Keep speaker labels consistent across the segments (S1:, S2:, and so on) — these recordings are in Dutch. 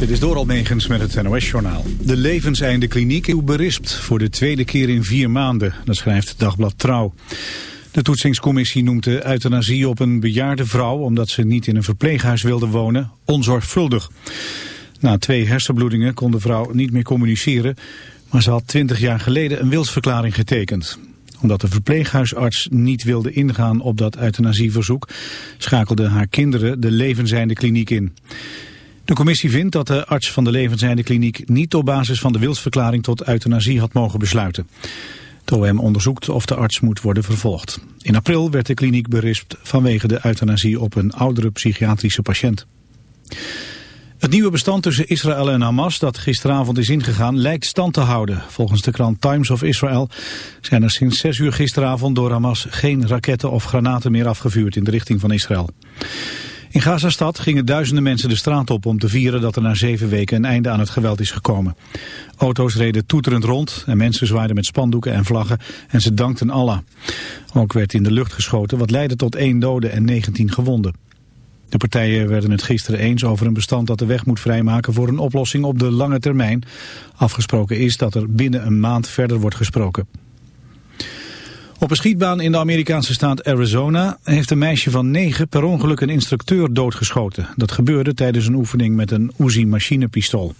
S1: Dit is Doral Megens met het NOS-journaal. De levenseinde kliniek is berispt voor de tweede keer in vier maanden. Dat schrijft Dagblad Trouw. De toetsingscommissie noemt de euthanasie op een bejaarde vrouw... omdat ze niet in een verpleeghuis wilde wonen, onzorgvuldig. Na twee hersenbloedingen kon de vrouw niet meer communiceren... maar ze had twintig jaar geleden een wilsverklaring getekend omdat de verpleeghuisarts niet wilde ingaan op dat euthanasieverzoek, schakelden haar kinderen de levenseinde kliniek in. De commissie vindt dat de arts van de levenseinde kliniek niet op basis van de wilsverklaring tot euthanasie had mogen besluiten. Het OM onderzoekt of de arts moet worden vervolgd. In april werd de kliniek berispt vanwege de euthanasie op een oudere psychiatrische patiënt. Het nieuwe bestand tussen Israël en Hamas dat gisteravond is ingegaan lijkt stand te houden. Volgens de krant Times of Israel zijn er sinds 6 uur gisteravond door Hamas geen raketten of granaten meer afgevuurd in de richting van Israël. In Gazastad gingen duizenden mensen de straat op om te vieren dat er na zeven weken een einde aan het geweld is gekomen. Auto's reden toeterend rond en mensen zwaaiden met spandoeken en vlaggen en ze dankten Allah. Ook werd in de lucht geschoten wat leidde tot één dode en 19 gewonden. De partijen werden het gisteren eens over een bestand dat de weg moet vrijmaken voor een oplossing op de lange termijn. Afgesproken is dat er binnen een maand verder wordt gesproken. Op een schietbaan in de Amerikaanse staat Arizona heeft een meisje van negen per ongeluk een instructeur doodgeschoten. Dat gebeurde tijdens een oefening met een Uzi machinepistool.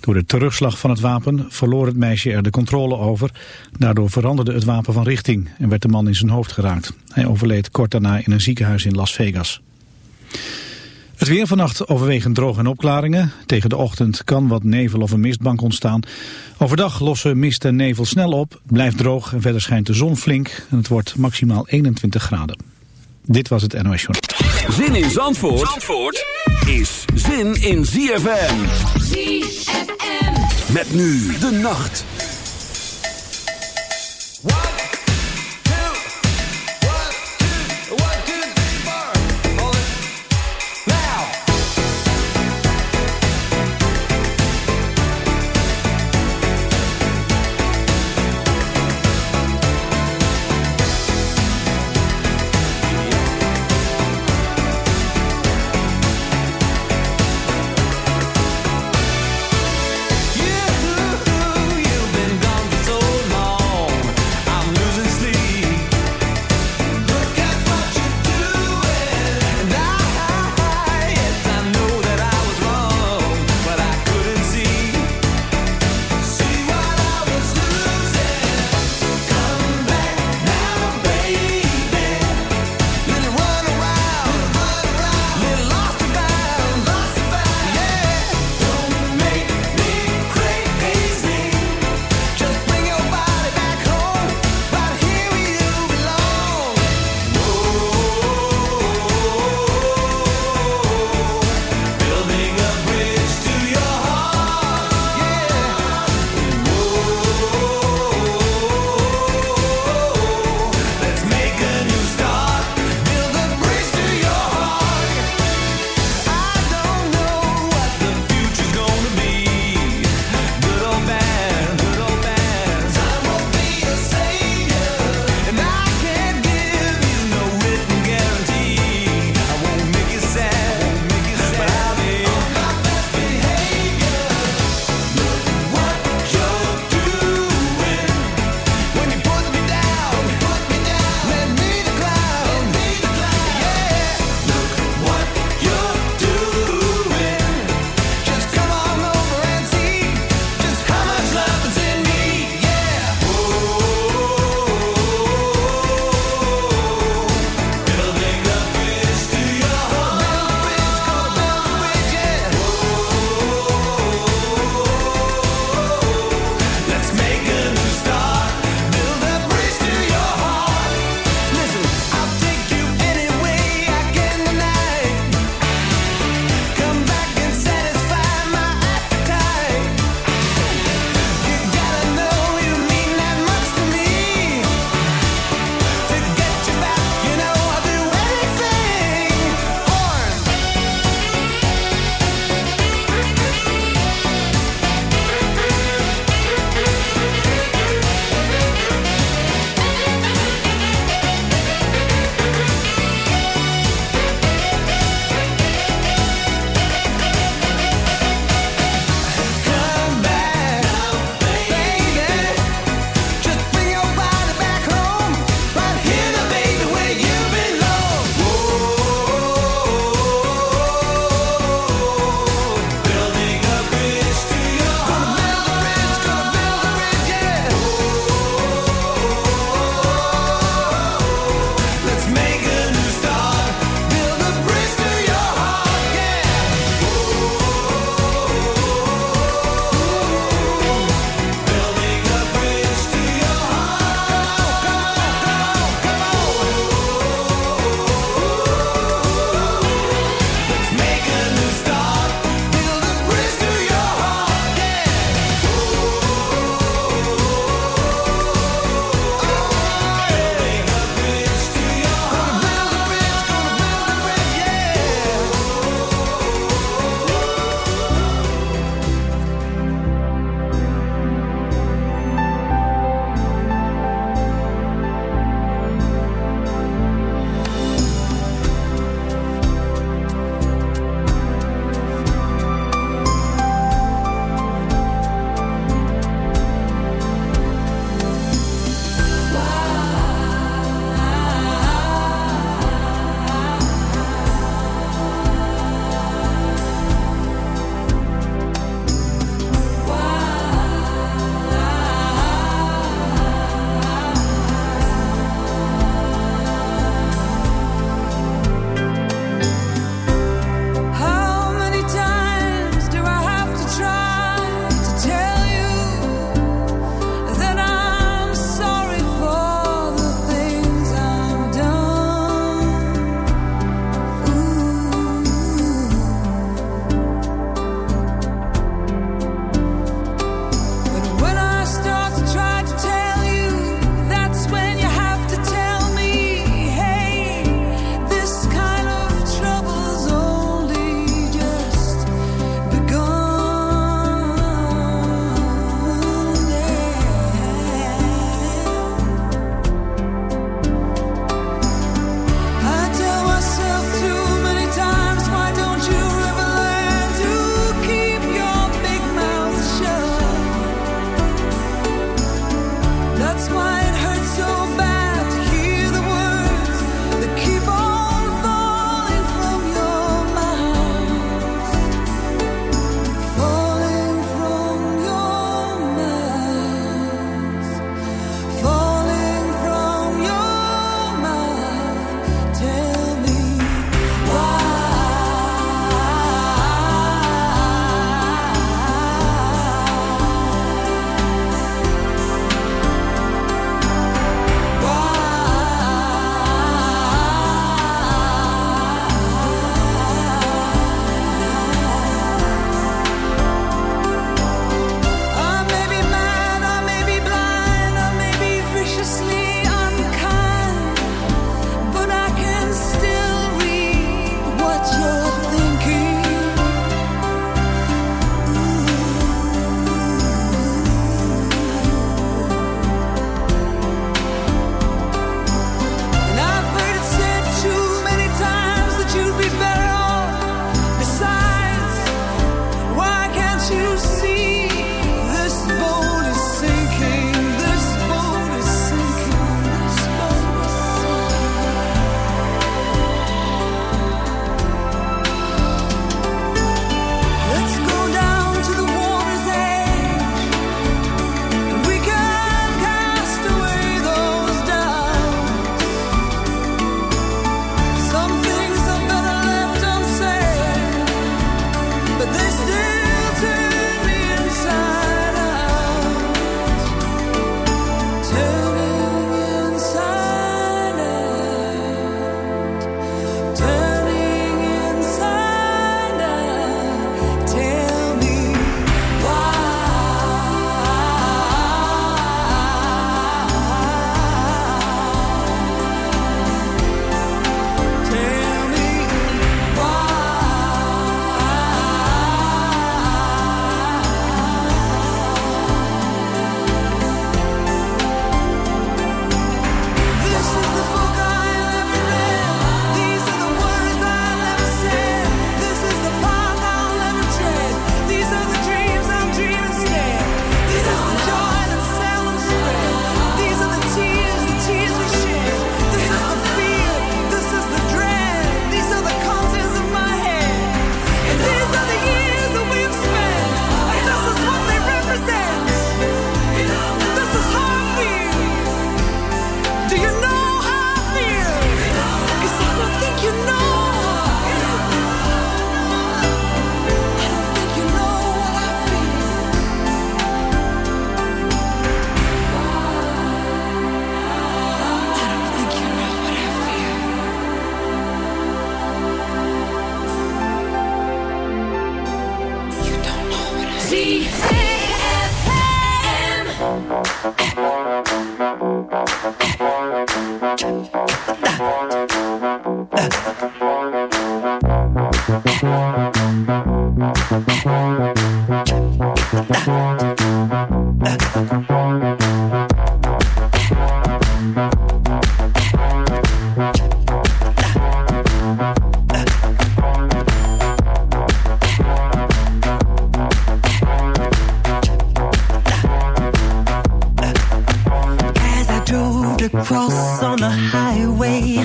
S1: Door de terugslag van het wapen verloor het meisje er de controle over. Daardoor veranderde het wapen van richting en werd de man in zijn hoofd geraakt. Hij overleed kort daarna in een ziekenhuis in Las Vegas. Het weer vannacht overwegend droog en opklaringen. Tegen de ochtend kan wat nevel of een mistbank ontstaan. Overdag lossen mist en nevel snel op, blijft droog en verder schijnt de zon flink. En het wordt maximaal 21 graden. Dit was het NOS Journal.
S2: Zin in Zandvoort, Zandvoort is zin in ZFM.
S3: ZFM.
S2: Met nu de nacht.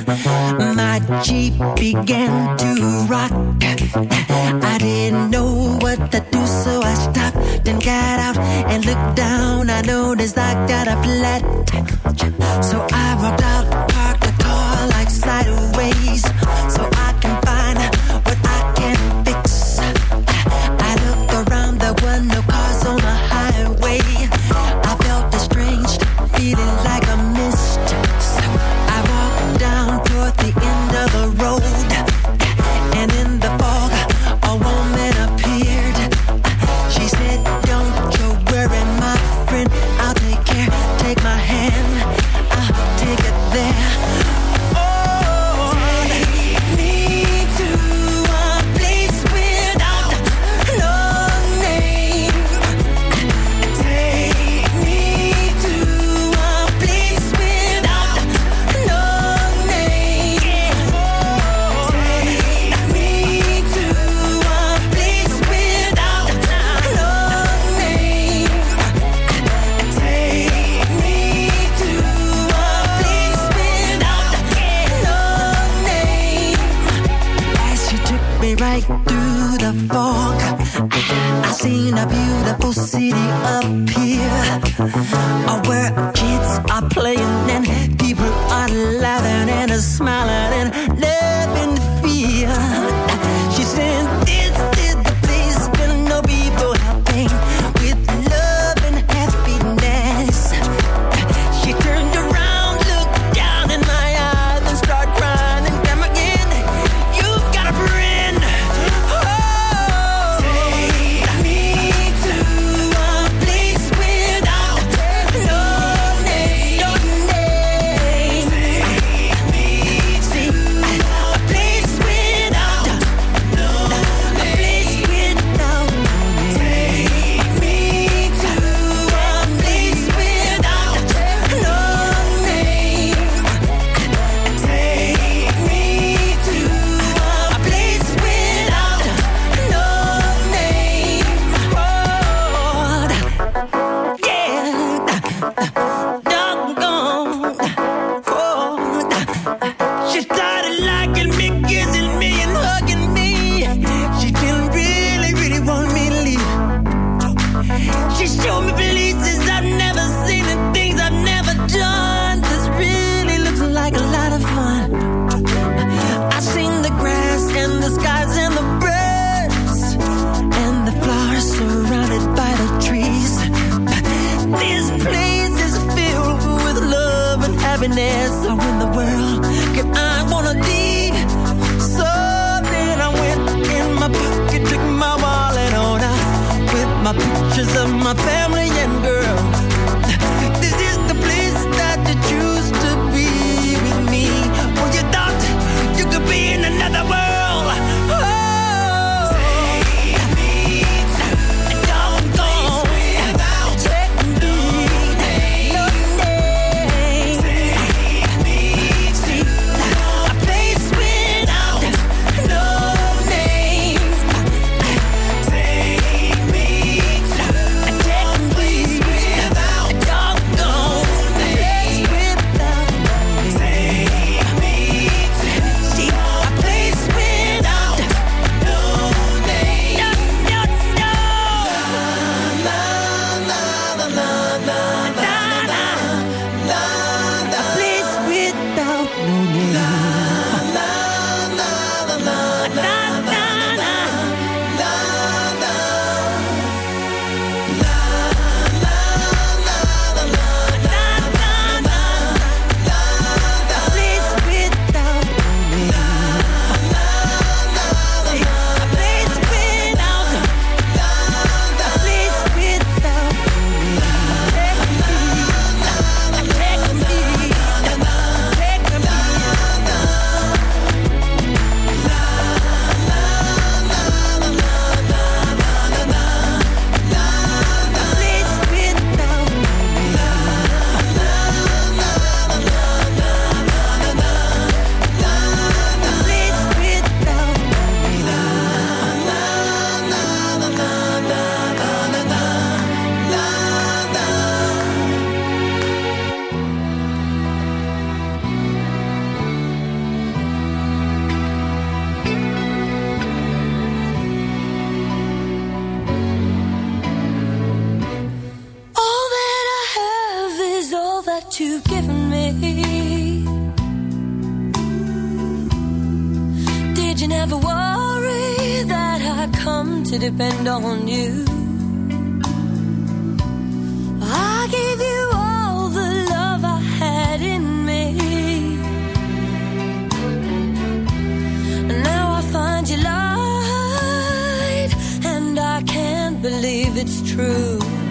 S3: My Jeep began to rock. I didn't know what to do, so I stopped and got out and
S4: looked down. I noticed I got a flat. So I walked out It's true.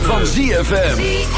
S4: Van ZFM.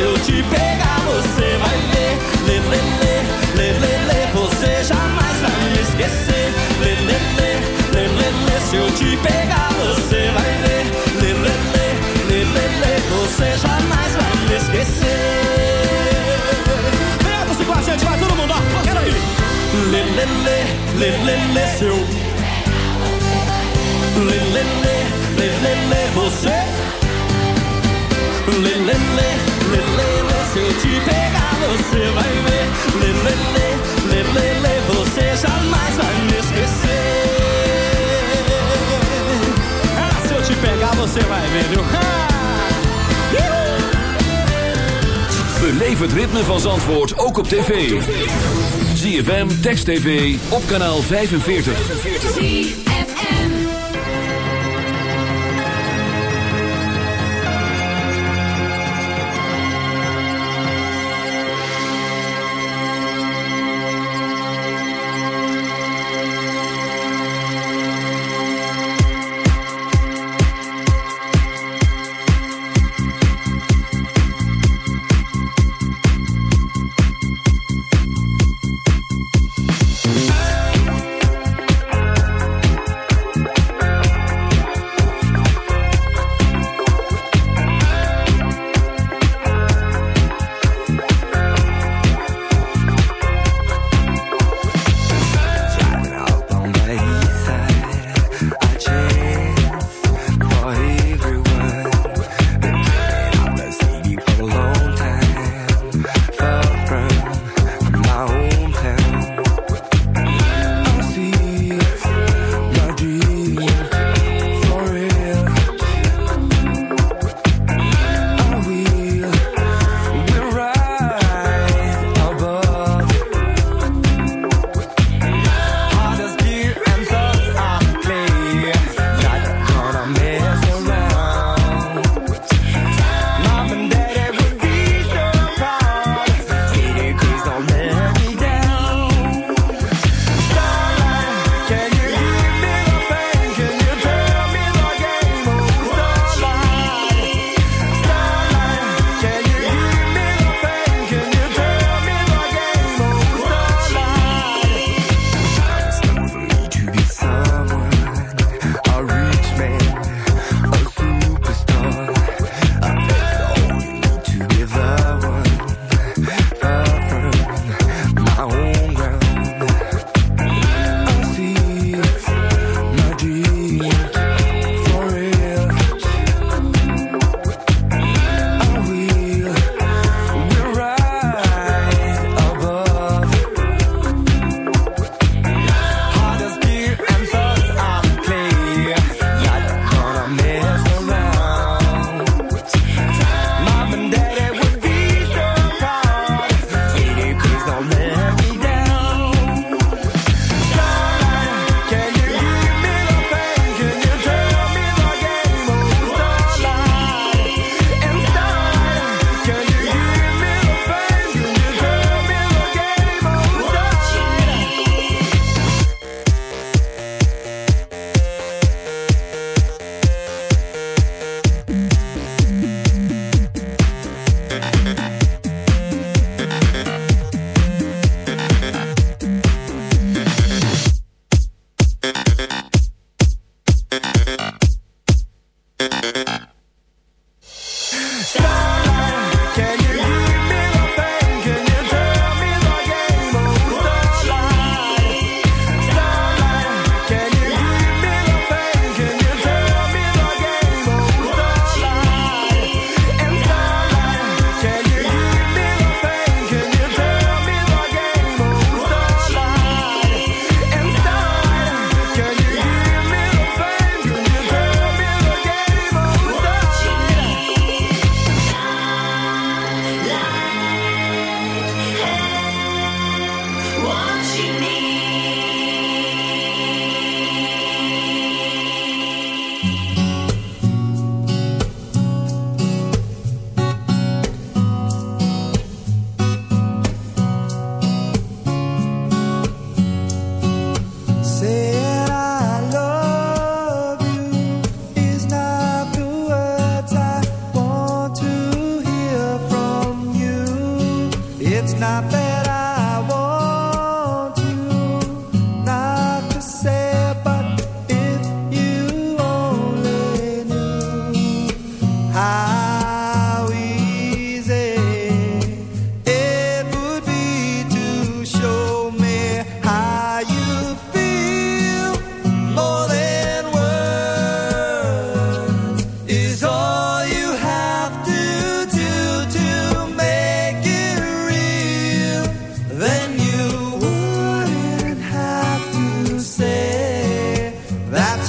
S5: Se eu te pegar, você vai ver. Lê, lê, lê, lê, lê, lê. Você jamais vai me esquecer. Lê, lê, lê, lê, lê, lê. Se eu te pegar, você vai ver. Lê, lê, lê, lê, lê, lê. Você jamais vai me esquecer. Vem você com a gente, vai todo mundo, ó. Quero ir. Lê, lê, lê, lê, lê, lê. Seu. Lê, lê, lê. Você vai ver, viu?
S2: Beleef het ritme van Zandvoort ook op tv. ZFM, Text TV, op kanaal 45.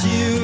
S4: you.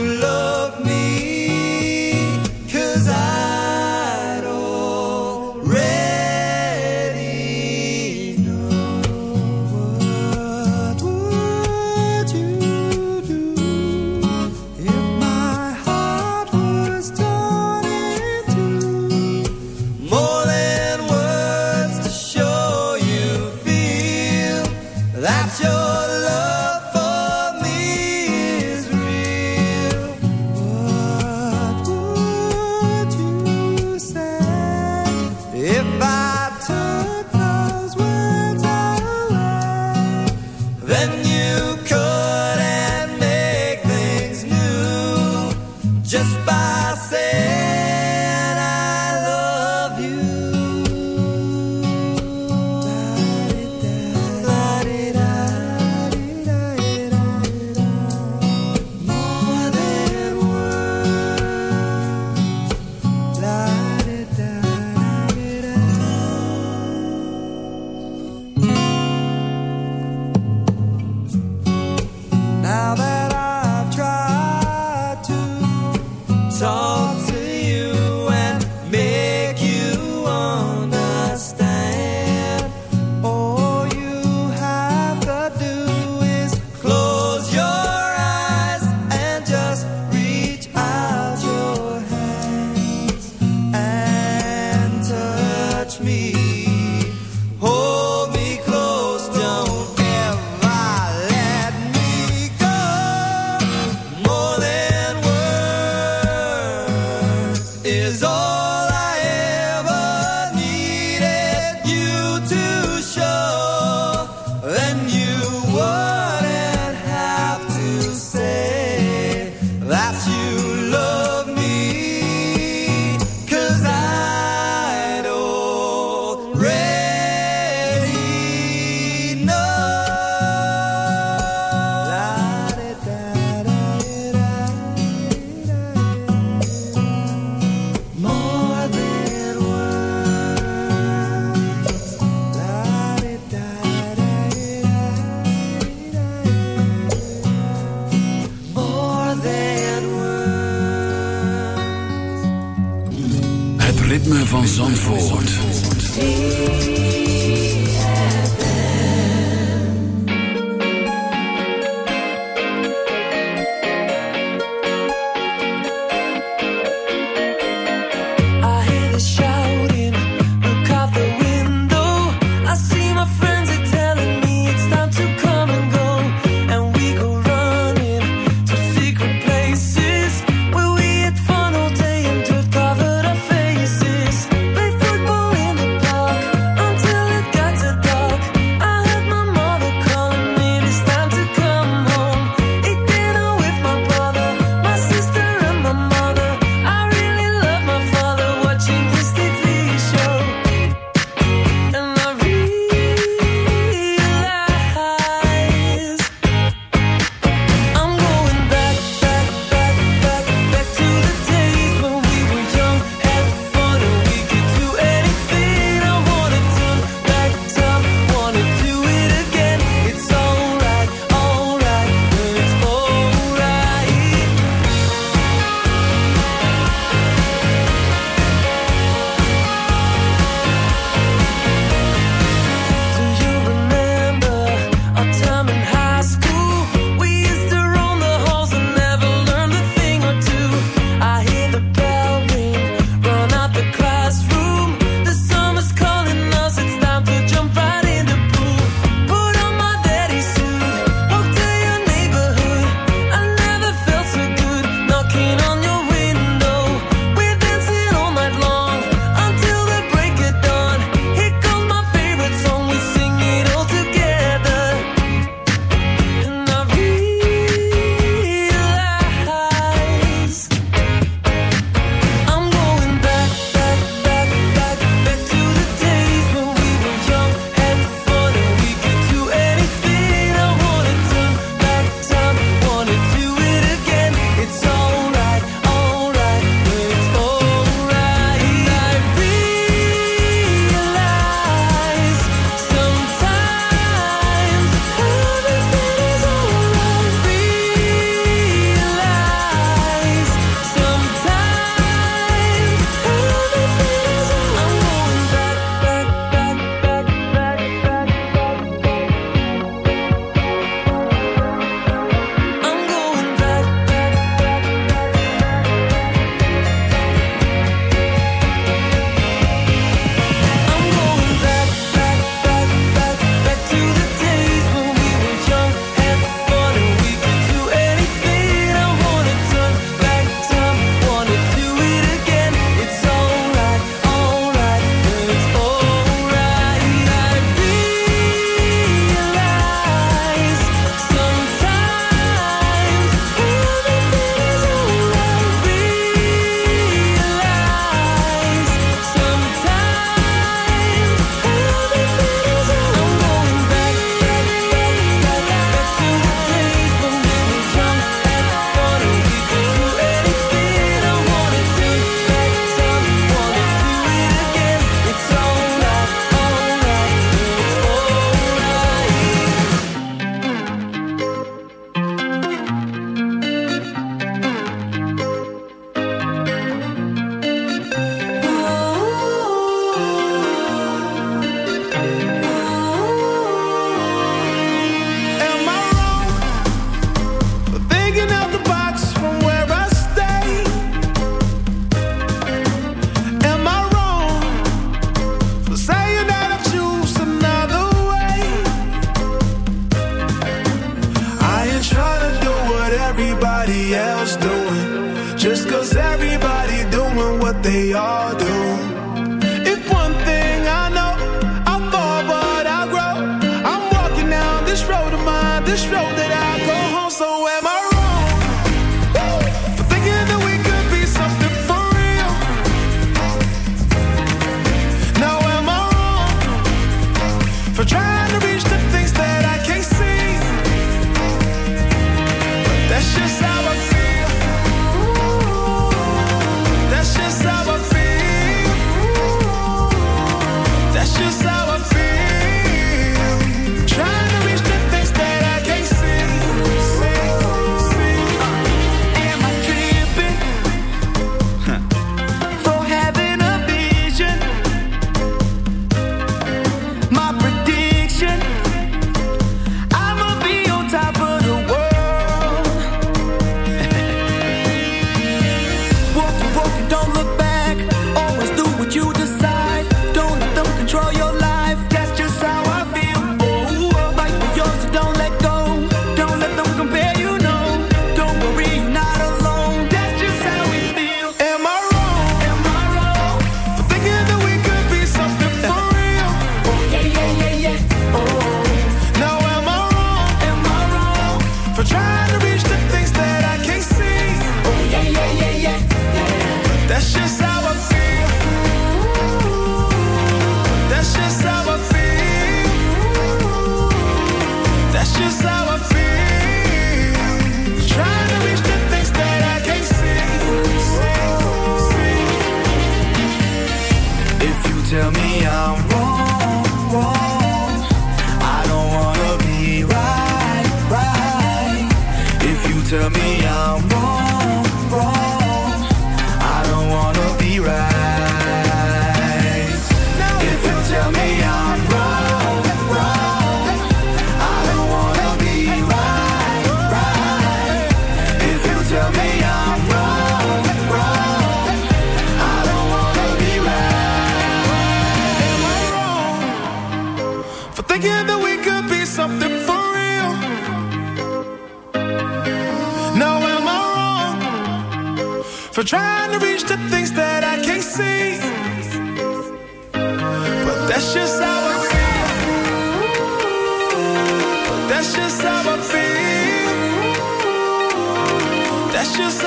S4: Just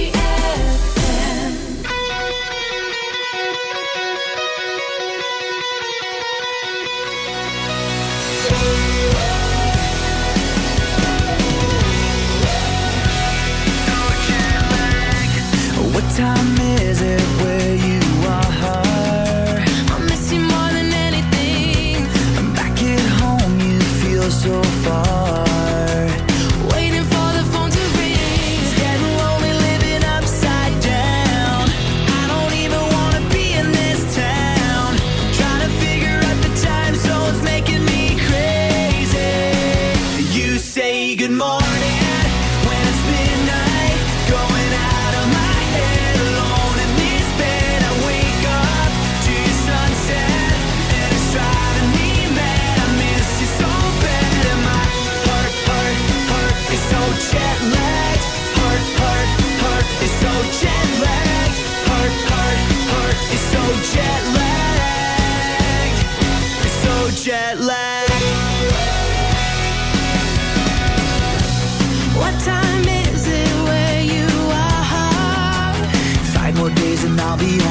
S6: be